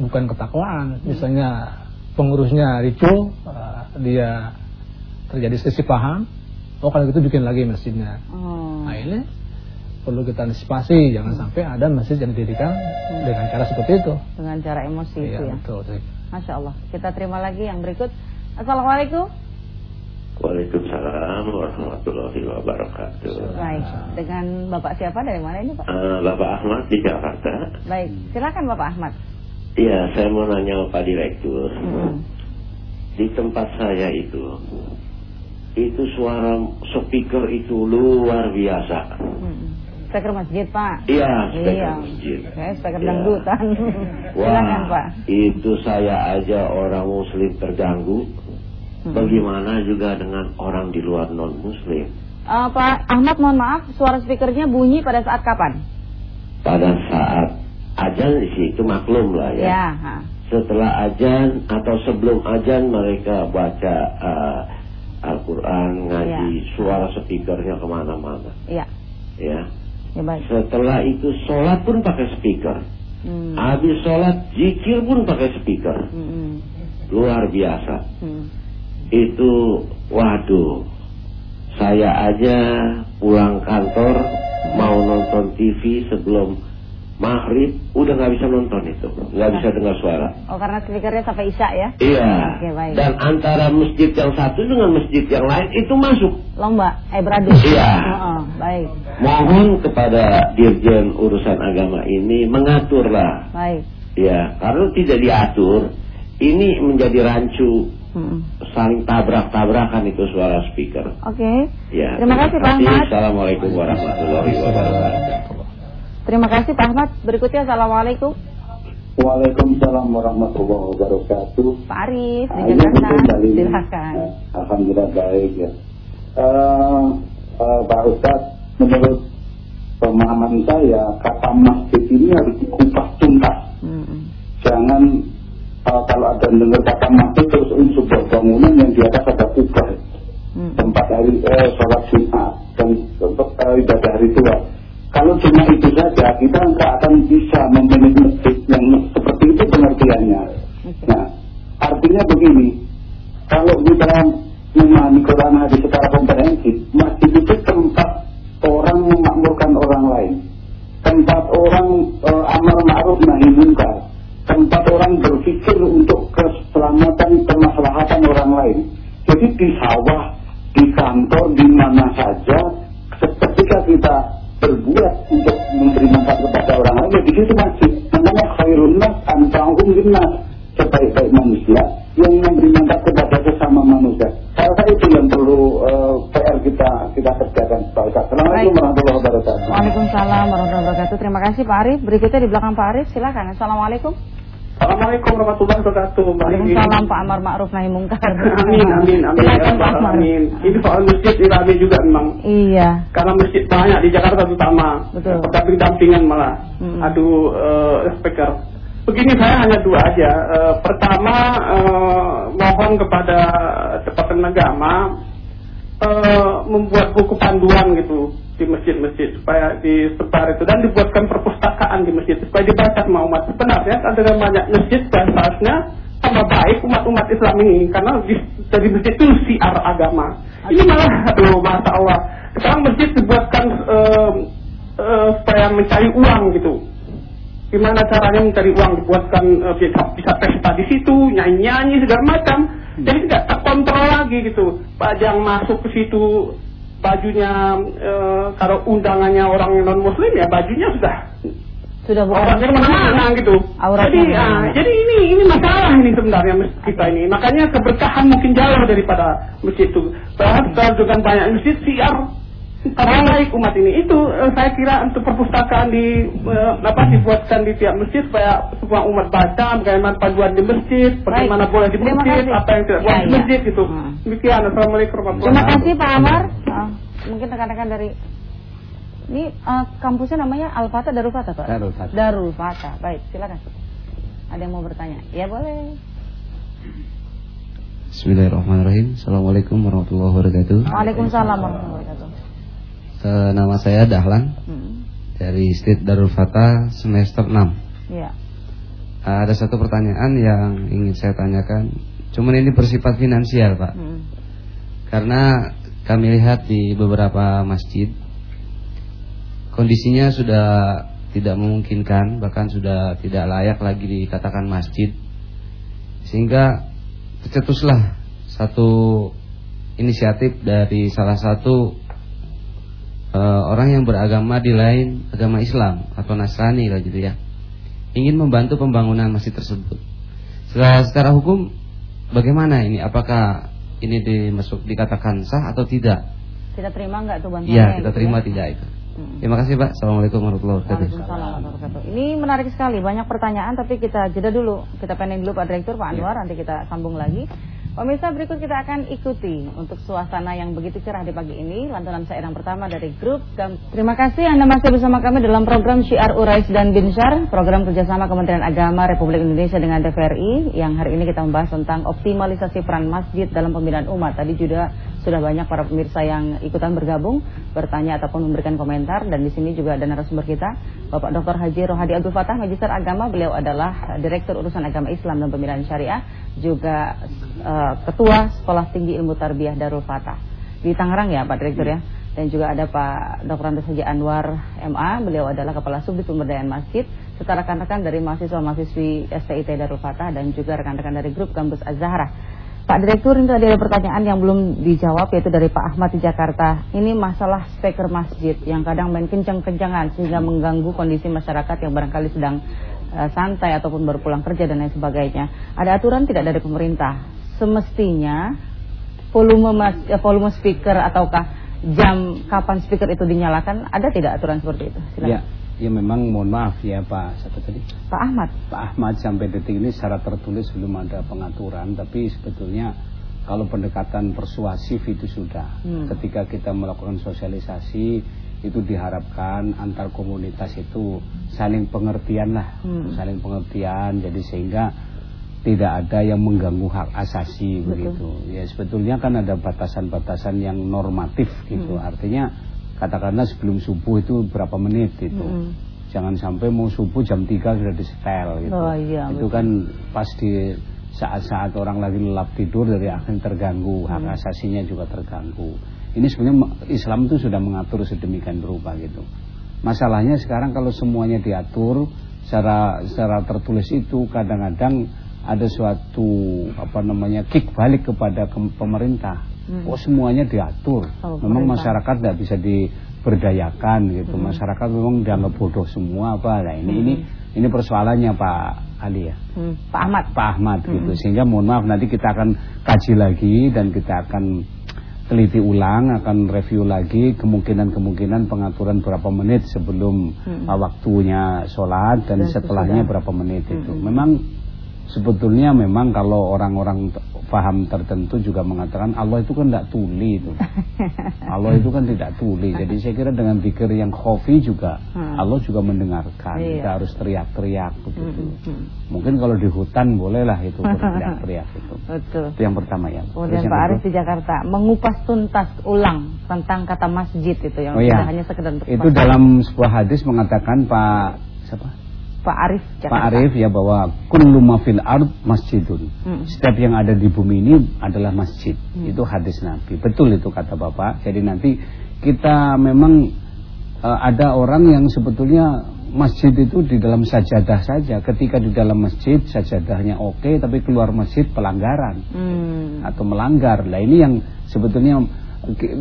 bukan ketakwaan, misalnya pengurusnya ricu, eh, dia terjadi selisih paham, oh kalau gitu bikin lagi masjidnya. Oh. Nah ini perlu kita antisipasi, jangan sampai ada masjid yang didirikan dengan cara seperti itu. dengan cara emosi itu Iya ya betul. masya Allah kita terima lagi yang berikut assalamualaikum Waalaikumsalam warahmatullahi wabarakatuh. baik dengan bapak siapa dari mana ini pak Eh, Bapak Ahmad di Jakarta. baik silakan bapak Ahmad Iya, saya mau nanya Pak Direktur. Hmm. Di tempat saya itu, itu suara speaker itu luar biasa. Hmm. Speaker masjid Pak. Iya, speaker Iya. masjid. Saya speaker Iya. dangdutan. Wah, Silakan Pak. itu saya aja orang Muslim terganggu. Hmm. Bagaimana juga dengan orang di luar non Muslim? Eh, Pak Ahmad mohon maaf, suara speakernya bunyi pada saat kapan? Pada saat ajan di situ maklum lah ya. Ya. ha. Setelah ajan atau sebelum ajan mereka baca uh, Al-Quran, ngaji, Ya. suara speakernya ke mana-mana. Iya. Ya. Ya baik. Setelah itu sholat pun pakai speaker. Hmm. Habis sholat zikir pun pakai speaker. Hmm. Luar biasa. Hmm. Itu waduh. Saya aja pulang kantor mau nonton TV sebelum maghrib udah nggak bisa nonton itu, nggak bisa dengar suara. Oh karena speakernya sampai isya ya? Iya. Oke, baik. Dan antara masjid yang satu dengan masjid yang lain itu masuk. Lomba, eh beradu. Iya. Oh, oh, baik, Mohon kepada Dirjen urusan agama ini mengaturlah. baik. Ya, karena tidak diatur, ini menjadi rancu Hmm. saling tabrak-tabrakan itu suara speaker. Oke. Ya. Terima kasih Pak Ahmad. Assalamualaikum warahmatullahi wabarakatuh. Terima kasih Pak Ahmad. Berikutnya Assalamualaikum Waalaikumsalam warahmatullahi wabarakatuh. Pak Arif di Jakarta. Eh, Alhamdulillah baik ya. Eh, eh, Pak Ustadz, menurut pemahaman saya, kata masjid ini harus dikupas tuntas. Hmm. Jangan eh, kalau ada dengar kata masjid terus ini sebuah bangunan yang di atas ada kubah Hmm. tempat hari eh, sholat Jumat dan untuk eh, ibadah hari tua. Kalau cuma itu saja, kita nggak akan bisa memilih masjid yang seperti itu pengertiannya. Oke. Nah, artinya begini, kalau kita memahami Quran hadis secara komprehensif, masjid itu tempat orang memakmurkan orang lain, tempat orang eh, amar ma'ruf nahi munkar, tempat orang berpikir untuk keselamatan kemaslahatan orang lain. Jadi di sawah, di kantor, di mana saja, ketika kita berbuat untuk memberi manfaat kepada orang lain, ya di situ masjid. Namanya khairun nas anfa'uhum linnas. Sebaik-baik manusia yang memberi manfaat kepada sesama manusia. Saya rasa itu yang perlu eh, PR kita kita kerjakan. Assalamualaikum warahmatullahi wabarakatuh. Waalaikumsalam warahmatullahi wabarakatuh. Terima kasih Pak Arif. Berikutnya di belakang Pak Arif, silakan. Assalamualaikum. Assalamualaikum warahmatullahi wabarakatuh. Waalaikumsalam Pak Amar Ma'ruf Nahi Mungkar. Amin, amin, amin. Silakan Ya Pak Amar. Alamin. Ini soal masjid rame juga memang. Iya. Karena masjid banyak di Jakarta terutama. Betul. Damping-dampingan malah. Mm. Aduh, eh, speaker. Begini saya hanya dua aja. Eh, pertama, eh, mohon kepada Departemen Agama eh, membuat buku panduan gitu di masjid-masjid supaya disebar itu dan dibuatkan perpustakaan di masjid supaya dibaca sama umat. Sebenarnya ada banyak masjid seharusnya tambah baik umat-umat Islam ini karena di, dari masjid itu siar agama. Ini malah aduh masya Allah. Sekarang masjid dibuatkan eh, eh, supaya mencari uang gitu gimana caranya mencari uang dibuatkan eh, bisa, bisa pesta di situ nyanyi nyanyi segala macam jadi tidak terkontrol lagi gitu pajang masuk ke situ bajunya eh, kalau undangannya orang non muslim ya bajunya sudah. Sudah bukan auratnya ke mana-mana gitu. Auratnya jadi ke mana-mana. jadi ini ini masalah ini sebenarnya masjid kita ini. Makanya keberkahan mungkin jauh daripada masjid itu. Bahkan dengan banyak masjid siar Karena baik umat ini itu eh, saya kira untuk perpustakaan di eh, apa dibuatkan di tiap masjid supaya semua umat baca bagaimana panduan di masjid, bagaimana boleh di masjid, apa yang tidak Ya, boleh di ya. masjid gitu. Hmm. Demikian. Assalamualaikum warahmatullahi Terima kasih Pak Amar. Ah, mungkin rekan-rekan dari ini eh, kampusnya namanya Al Fatah Darul Fatah Pak. Darul Fatah. Darul Fatah. Baik, silakan. Ada yang mau bertanya? Ya boleh. Bismillahirrahmanirrahim Assalamualaikum warahmatullahi wabarakatuh Waalaikumsalam warahmatullahi wabarakatuh. Eh, Nama saya Dahlan Hmm. Dari State Darul Fatah semester 6 Ya. Ada satu pertanyaan yang ingin saya tanyakan Cuman ini bersifat finansial Pak Hmm. Karena kami lihat di beberapa masjid Kondisinya sudah tidak memungkinkan Bahkan sudah tidak layak lagi dikatakan masjid Sehingga tercetuslah satu inisiatif dari salah satu eh, orang yang beragama di lain agama Islam atau Nasrani lah gitu ya ingin membantu pembangunan masjid tersebut. Secara, secara hukum bagaimana ini? Apakah ini dimasuk dikatakan sah atau tidak? Kita terima nggak tuh bantuannya? Iya, kita terima ya? tidak itu. Hmm. Terima kasih Pak. Assalamualaikum warahmatullahi wabarakatuh. Waalaikumsalam wabarakatuh. Ini menarik sekali, banyak pertanyaan tapi kita jeda dulu. Kita pending dulu Pak Direktur, Pak Anwar, nanti kita sambung lagi. Pemirsa berikut kita akan ikuti untuk suasana yang begitu cerah di pagi ini lantunan syair yang pertama dari grup. Terima kasih Anda masih bersama kami dalam program Syiar Urais dan Binsar, program kerjasama Kementerian Agama Republik Indonesia dengan TVRI yang hari ini kita membahas tentang optimalisasi peran masjid dalam pembinaan umat. Tadi juga sudah banyak para pemirsa yang ikutan bergabung, bertanya ataupun memberikan komentar dan di sini juga ada narasumber kita, Bapak Dr. Haji Rohadi Abdul Fatah, Magister Agama, beliau adalah Direktur Urusan Agama Islam dan Pembinaan Syariah, juga uh, Ketua Sekolah Tinggi Ilmu Tarbiyah Darul Fatah di Tangerang ya Pak Direktur ya. Dan juga ada Pak Dr. Andes Haji Anwar MA, beliau adalah Kepala Subdit Pemberdayaan Masjid, serta rekan-rekan dari mahasiswa-mahasiswi STIT Darul Fatah dan juga rekan-rekan dari grup Kampus Az-Zahra. Pak Direktur ini ada pertanyaan yang belum dijawab yaitu dari Pak Ahmad di Jakarta. Ini masalah speaker masjid yang kadang main kencang-kencangan sehingga mengganggu kondisi masyarakat yang barangkali sedang uh, santai ataupun baru pulang kerja dan lain sebagainya. Ada aturan tidak dari pemerintah? Semestinya volume mas, eh, volume speaker ataukah jam kapan speaker itu dinyalakan ada tidak aturan seperti itu? Silakan. Ya, ya memang mohon maaf ya Pak siapa tadi? Pak Ahmad. Pak Ahmad sampai detik ini secara tertulis belum ada pengaturan, tapi sebetulnya kalau pendekatan persuasif itu sudah. Hmm. Ketika kita melakukan sosialisasi itu diharapkan antar komunitas itu saling pengertian lah, Hmm. saling pengertian. Jadi sehingga tidak ada yang mengganggu hak asasi Betul. begitu. Ya sebetulnya kan ada batasan-batasan yang normatif gitu. Hmm. Artinya katakanlah sebelum subuh itu berapa menit itu. Hmm. Jangan sampai mau subuh jam 3 sudah di setel gitu. Oh, iya, itu betul. kan pas di saat-saat orang lagi lelap tidur dari akhir terganggu, hak Hmm. asasinya juga terganggu. Ini sebenarnya Islam itu sudah mengatur sedemikian rupa gitu. Masalahnya sekarang kalau semuanya diatur secara secara tertulis itu kadang-kadang ada suatu apa namanya kick balik kepada ke- pemerintah. Hmm. Oh semuanya diatur. Oh, Memang pemerintah. masyarakat tidak bisa diberdayakan gitu. Hmm. Masyarakat memang dianggap bodoh semua apa. Nah, ini ini ini persoalannya Pak Ali ya. Hmm. Pak Ahmad. Pak Ahmad gitu. Hmm. Sehingga mohon maaf nanti kita akan kaji lagi dan kita akan teliti ulang, akan review lagi kemungkinan-kemungkinan pengaturan berapa menit sebelum Hmm. waktunya sholat dan, Dan setelahnya sesudah. berapa menit itu. Hmm. Memang sebetulnya memang kalau orang-orang paham tertentu juga mengatakan Allah itu kan tidak tuli itu. Allah itu kan tidak tuli. Jadi saya kira dengan pikir yang khofi juga Hmm. Allah juga mendengarkan. Iya. Kita harus teriak-teriak begitu. Hmm, hmm. Mungkin kalau di hutan bolehlah itu berteriak-teriak itu. Betul. Itu yang pertama ya. Kemudian Pak Arif di Jakarta mengupas tuntas ulang tentang kata masjid itu yang Oh iya. tidak hanya sekedar untuk Itu dalam sebuah hadis mengatakan Pak siapa? Pak Arif Pak Jakarta. Arif ya bahwa kullu ma fil ard masjidun. Hmm. Setiap yang ada di bumi ini adalah masjid. Hmm. Itu hadis Nabi. Betul itu kata Bapak. Jadi nanti kita memang eh, ada orang yang sebetulnya masjid itu di dalam sajadah saja. Ketika di dalam masjid sajadahnya oke tapi keluar masjid pelanggaran Hmm. atau melanggar. Lah ini yang sebetulnya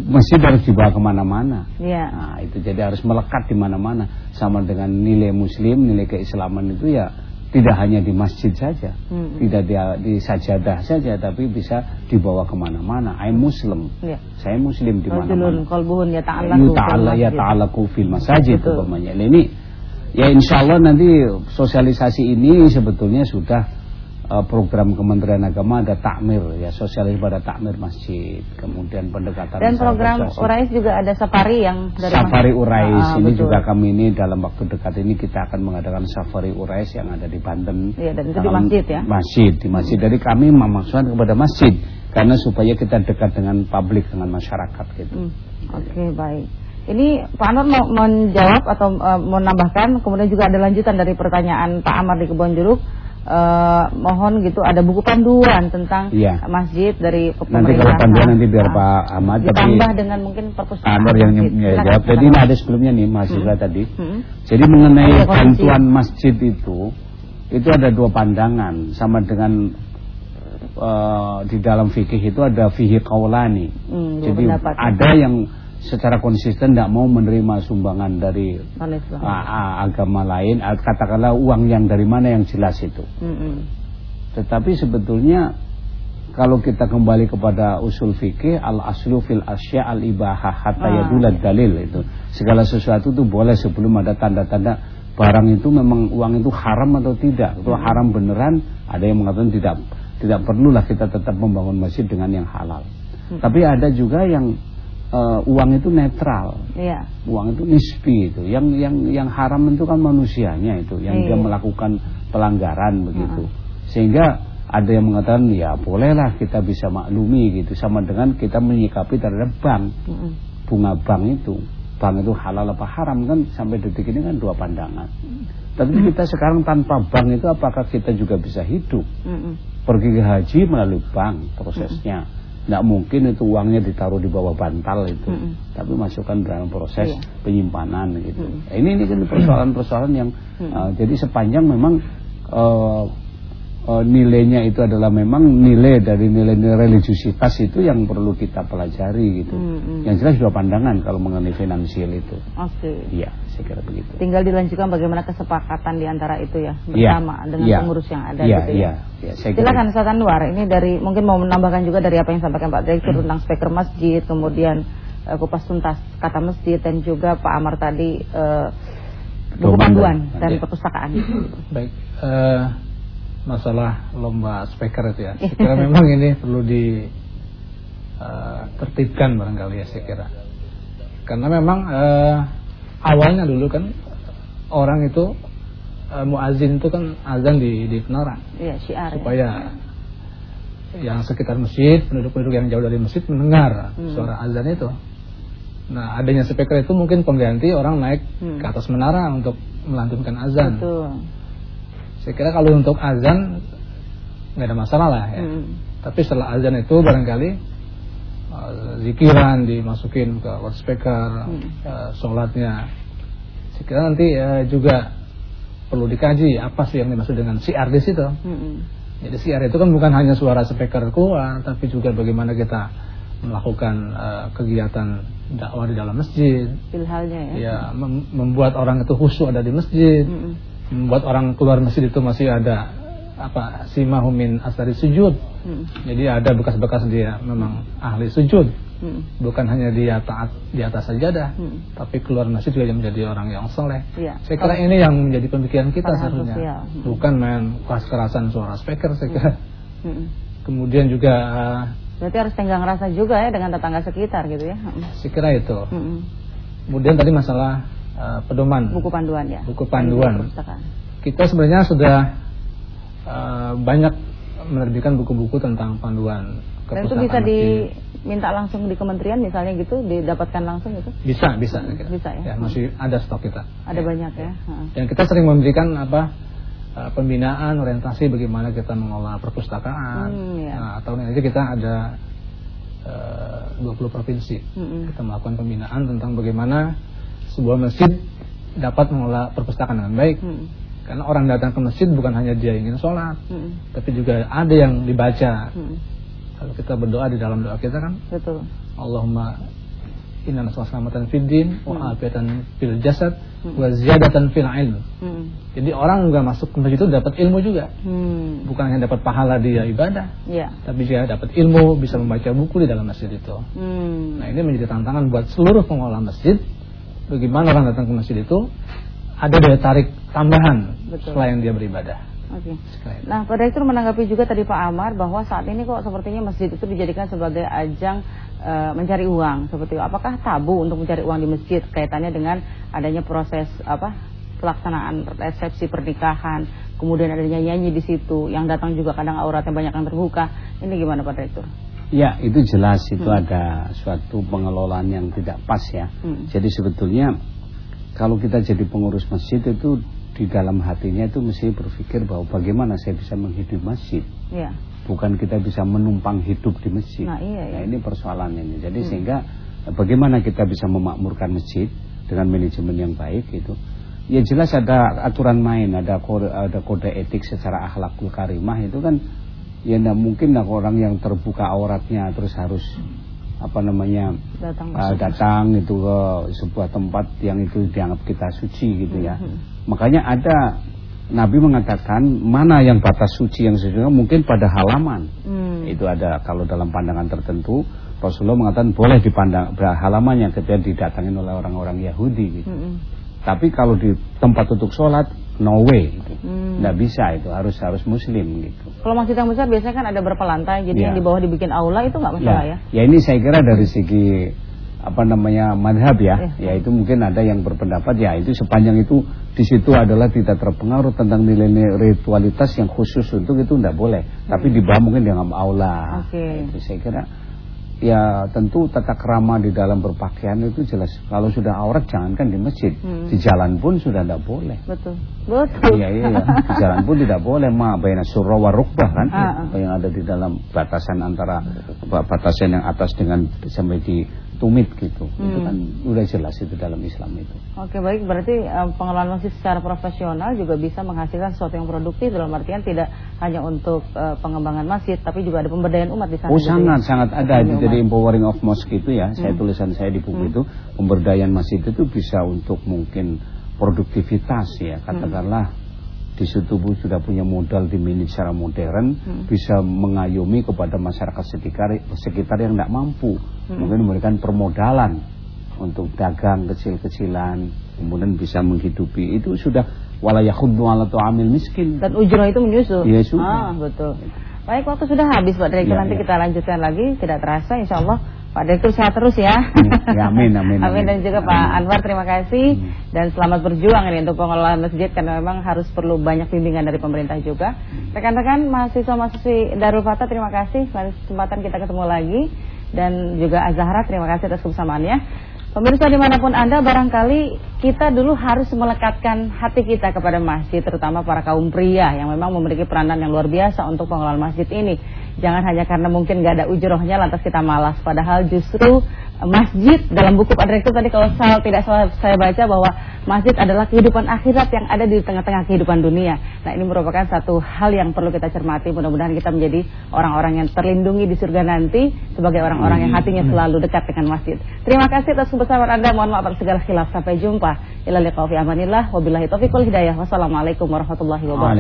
masjid harus dibawa ke mana-mana. Iya. Nah itu jadi harus melekat di mana-mana. Sama dengan nilai muslim, nilai keislaman itu ya tidak hanya di masjid saja. Hmm. Tidak di, di sajadah saja tapi bisa dibawa ke mana-mana. I muslim. Iya. Saya muslim di mana-mana. Yu fil ta'ala ya masjid. ta'alaku fil Betul. umpamanya. Nah, ini ya insya Allah nanti sosialisasi ini sebetulnya sudah program Kementerian Agama ada takmir ya sosialis pada takmir masjid kemudian pendekatan Dan program. Urais juga ada safari yang dari Safari. Urais Ah, ini betul. juga kami ini dalam waktu dekat ini kita akan mengadakan Safari Urais yang ada di Banten. Iya, dan itu di masjid ya? Masjid, di masjid. Dari kami memaksukan kepada masjid karena supaya kita dekat dengan publik dengan masyarakat gitu. Hmm. Oke, baik. Ini Pak Anwar mau menjawab atau eh, mau menambahkan kemudian juga ada lanjutan dari pertanyaan Pak Amar di Kebon Eh, mohon gitu ada buku panduan tentang Iya. masjid dari Nanti pemerintah. kalau panduan nanti biar Ah, Pak Ahmad tapi ditambah dengan mungkin perpustakaan. Anwar yang ya, jawab. Jadi ini ada sebelumnya nih mahasiswa tadi. Hmm. Jadi mengenai bantuan masjid itu, itu ada dua pandangan sama dengan eh, di dalam fikih itu ada fihi kaulani. Hmm, Jadi pendapat. ada yang secara konsisten tidak mau menerima sumbangan dari Non-Islam. a- a- agama lain, a- katakanlah uang yang dari mana yang jelas itu. Mm-mm. Tetapi sebetulnya kalau kita kembali kepada usul fikih al aslu fil asya al ibahah hatta Ah, yadulad dalil itu. Segala sesuatu itu boleh sebelum ada tanda-tanda barang itu memang uang itu haram atau tidak. Itu haram beneran ada yang mengatakan tidak tidak perlulah kita tetap membangun masjid dengan yang halal. Tapi ada juga yang eh, uang itu netral. Iya. uang itu nisbi itu. Yang yang yang haram itu kan manusianya itu yang dia Iya. melakukan pelanggaran begitu. Sehingga ada yang mengatakan ya bolehlah kita bisa maklumi gitu. Sama dengan kita menyikapi terhadap bank. Mm-mm. bunga bank itu. Bank itu halal apa haram kan sampai detik ini kan dua pandangan. Tapi kita sekarang tanpa bank itu apakah kita juga bisa hidup? Pergi ke haji melalui bank prosesnya tidak mungkin itu uangnya ditaruh di bawah bantal itu Mm-mm. tapi masukkan dalam proses Iya. penyimpanan gitu Mm. Nah, ini ini kan persoalan-persoalan yang Mm. uh, jadi sepanjang memang uh, uh, nilainya itu adalah memang nilai dari nilai-nilai religiusitas itu yang perlu kita pelajari gitu Mm-mm. yang jelas dua pandangan kalau mengenai finansial itu Oke. iya saya kira begitu Tinggal dilanjutkan bagaimana kesepakatan di antara itu ya Iya, bersama dengan iya. pengurus yang ada Iya, gitu ya. iya, iya, saya Silakan Ustaz Anwar, ini dari mungkin mau menambahkan juga dari apa yang disampaikan Pak Direktur tentang speaker masjid, kemudian eh, kupas tuntas kata masjid dan juga Pak Amar tadi eh, buku panduan dan- dan iya. perpustakaan. Baik, eh, masalah lomba speaker itu ya. Saya kira memang ini perlu di eh, tertibkan barangkali ya saya kira. Karena memang eh, awalnya dulu kan orang itu eh, muazin itu kan azan di di menara Iya, syiar. ya. supaya yang sekitar masjid, penduduk-penduduk yang jauh dari masjid mendengar Hmm. suara azan itu. Nah, adanya speaker itu mungkin pengganti orang naik Hmm. ke atas menara untuk melantunkan azan. Betul. Saya kira kalau untuk azan nggak ada masalah lah ya. Mm. Tapi setelah azan itu barangkali uh, zikiran dimasukin ke loudspeaker, Hmm. uh, sholatnya. Kira nanti uh, juga perlu dikaji apa sih yang dimaksud dengan siar di situ. Mm-mm. Jadi siar itu kan bukan hanya suara speaker keluar, tapi juga bagaimana kita melakukan uh, kegiatan dakwah di dalam masjid. Ya. Ya, mem- membuat orang itu khusyuk ada di masjid Mm-mm. membuat orang keluar masjid itu masih ada apa simahum min asari sujud. Mm. Jadi ada bekas-bekas dia memang ahli sujud. Mm. Bukan hanya dia taat di atas sajadah, Mm. tapi keluar masjid juga menjadi orang yang soleh. Iya. Saya kira ini yang menjadi pemikiran kita seharusnya. sosial. Mm. Bukan main keras-kerasan suara speaker saya kira. Mm-mm. Kemudian juga uh, Berarti harus tenggang rasa juga ya dengan tetangga sekitar gitu ya. Mm. saya kira itu. Mm-mm. Kemudian tadi masalah uh, pedoman. Buku panduan ya. Buku panduan. Perpustakaan. kita sebenarnya sudah uh, banyak menerbitkan buku-buku tentang panduan Dan itu bisa diminta langsung di kementerian misalnya gitu, didapatkan langsung gitu. bisa bisa. Bisa ya? masih ada stok kita Ada banyak ya. Dan kita sering memberikan apa uh, pembinaan orientasi bagaimana kita mengelola perpustakaan Hmm, ya. nah, tahun ini kita ada uh, 20 provinsi Mm-mm. kita melakukan pembinaan tentang bagaimana sebuah masjid dapat mengelola perpustakaan dengan baik Mm. Karena orang datang ke masjid bukan hanya dia ingin sholat Mm. tapi juga ada yang dibaca Mm. kalau kita berdoa di dalam doa kita kan Betul. Allahumma inna nas'aluka selamatan fid din wa Hmm. afiatan fil jasad Hmm. wa ziyadatan fil ilm. Mm. Jadi orang nggak masuk ke masjid itu dapat ilmu juga. Hmm. Bukan hanya dapat pahala dia ibadah, Ya. tapi juga dapat ilmu, bisa membaca buku di dalam masjid itu. Hmm. Nah, ini menjadi tantangan buat seluruh pengelola masjid. Bagaimana orang datang ke masjid itu ada daya tarik tambahan Betul. selain dia beribadah. Oke. Sekalian. Nah, Pak Direktur menanggapi juga tadi Pak Amar bahwa saat ini kok sepertinya masjid itu dijadikan sebagai ajang eh, mencari uang seperti itu. Apakah tabu untuk mencari uang di masjid kaitannya dengan adanya proses apa pelaksanaan resepsi pernikahan, kemudian adanya nyanyi di situ, yang datang juga kadang auratnya banyak yang terbuka. Ini gimana Pak Direktur? Ya itu jelas itu Hmm. ada suatu pengelolaan yang tidak pas ya. Hmm. Jadi sebetulnya kalau kita jadi pengurus masjid itu di dalam hatinya itu mesti berpikir bahwa bagaimana saya bisa menghidupi masjid. Ya. Bukan kita bisa menumpang hidup di masjid. Nah, iya, ya. Nah, ini persoalan ini. Jadi Hmm. sehingga eh, bagaimana kita bisa memakmurkan masjid dengan manajemen yang baik itu. Ya jelas ada aturan main, ada kode, ada kode etik secara akhlakul karimah itu kan ya nggak mungkin lah orang yang terbuka auratnya terus harus apa namanya Datang uh, datang itu ke sebuah tempat yang itu dianggap kita suci gitu ya. Mhm. Makanya ada Nabi mengatakan mana yang batas suci yang sesungguhnya mungkin pada halaman. Hmm. Itu ada kalau dalam pandangan tertentu Rasulullah mengatakan boleh dipandang halamannya ketika didatangin oleh orang-orang Yahudi gitu. Mm-mm. Tapi kalau di tempat untuk sholat no way gitu. Hmm. Nggak bisa itu harus harus muslim gitu. Kalau masjid yang besar biasanya kan ada berapa lantai, jadi Ya. yang di bawah dibikin aula itu nggak masalah ya? ya ini saya kira dari segi apa namanya madhab ya, Ya. ya itu mungkin ada yang berpendapat ya itu sepanjang itu di situ adalah tidak terpengaruh tentang nilai-nilai ritualitas yang khusus untuk itu tidak boleh, tapi di bawah mungkin dengan aula. Hmm. Oke. Itu saya kira ya tentu tata kerama di dalam berpakaian itu jelas. Kalau sudah aurat jangankan di masjid, Hmm. di jalan pun sudah tidak boleh. Betul. Betul. Iya iya iya. di jalan pun tidak boleh ma baina surra wa rukbah kan Ah, ah. yang ada di dalam batasan antara ba- batasan yang atas dengan sampai di tumit gitu itu Hmm. kan udah jelas itu dalam Islam itu Oke baik berarti eh, pengelolaan masjid secara profesional juga bisa menghasilkan sesuatu yang produktif dalam artian tidak hanya untuk eh, pengembangan masjid tapi juga ada pemberdayaan umat di sana. Oh sangat sangat ada Ekonomi jadi empowering of mosque itu ya saya Hmm. tulisan saya di buku Hmm. itu pemberdayaan masjid itu bisa untuk mungkin produktivitas ya katakanlah di situ Bu sudah punya modal dimanage secara modern Hmm. bisa mengayomi kepada masyarakat sekitar sekitar yang tidak mampu Hmm. mungkin memberikan permodalan untuk dagang kecil-kecilan kemudian bisa menghidupi itu sudah walayakhuddu ala tu'amil miskin Dan ujroh itu menyusul. Iya, sudah. Ah, betul. Baik, waktu sudah habis Pak Direktur. Iya, Nanti iya. kita lanjutkan lagi. Tidak terasa, insya Allah Pak Direktur sehat terus ya. Ya, amin, amin, Amin dan amin. juga Pak Amin. Hmm. Anwar terima kasih dan selamat berjuang ini untuk pengelolaan masjid karena memang harus perlu banyak bimbingan dari pemerintah juga. Rekan-rekan mahasiswa mahasiswi Darul Fatah terima kasih. Lain kesempatan kita ketemu lagi dan juga Azahra terima kasih atas kebersamaannya. Pemirsa di mana pun Anda barangkali kita dulu harus melekatkan hati kita kepada masjid terutama para kaum pria yang memang memiliki peranan yang luar biasa untuk pengelolaan masjid ini. Jangan hanya karena mungkin nggak ada ujrohnya lantas kita malas. Padahal justru masjid dalam buku Pak Direktur tadi kalau salah, tidak salah saya baca bahwa masjid adalah kehidupan akhirat yang ada di tengah-tengah kehidupan dunia. Nah ini merupakan satu hal yang perlu kita cermati. Mudah-mudahan kita menjadi orang-orang yang terlindungi di surga nanti sebagai orang-orang yang hatinya selalu dekat dengan masjid. Terima kasih atas kebersamaan Anda. Mohon maaf atas segala khilaf. Sampai jumpa. Ila liqa fi amanillah. Wabillahi taufiq wal hidayah. Wassalamualaikum warahmatullahi wabarakatuh.